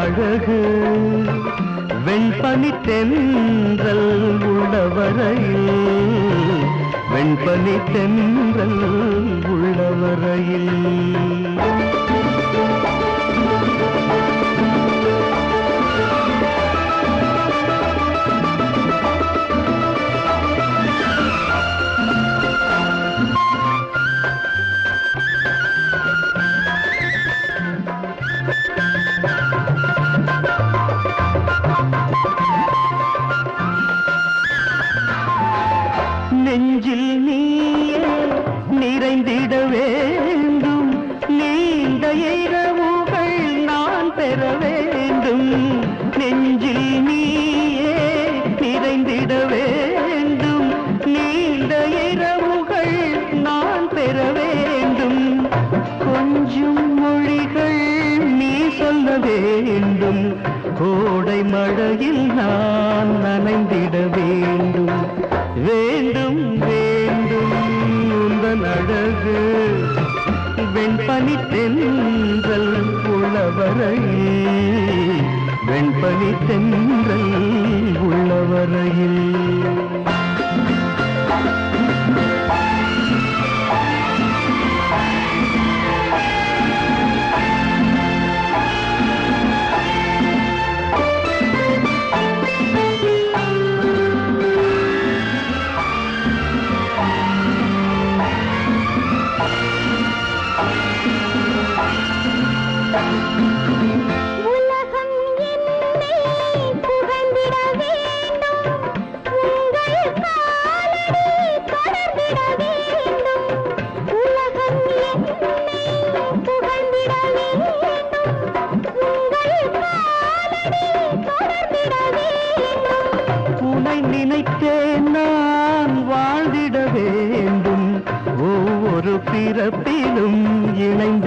அழகு. வெண்பனி தென்றல் உள்ளவரையில் வெண்பனி தென்றல் உள்ளவரையில் வேண்டும். நீண்ட இரவுகள் நான் பெற வேண்டும். நெஞ்சில் நீயே நிறைந்திட வேண்டும். நீண்ட இரவுகள் நான் பெற வேண்டும். கொஞ்சம் மொழிகள் நீ சொல்ல வேண்டும். கோடை மழையில் நான் நனைந்திட வேண்டும். வேண்டும் வேண்டும். உந்தன் அழகு வெண்பனி தென்றல் உள்ளவரையில் வெண்பனி தென்றல் உள்ளவரையில் நினைத்தேன் நான் வாழ்ந்திட வேண்டும். ஒவ்வொரு பிறப்பிலும் இணைந்திட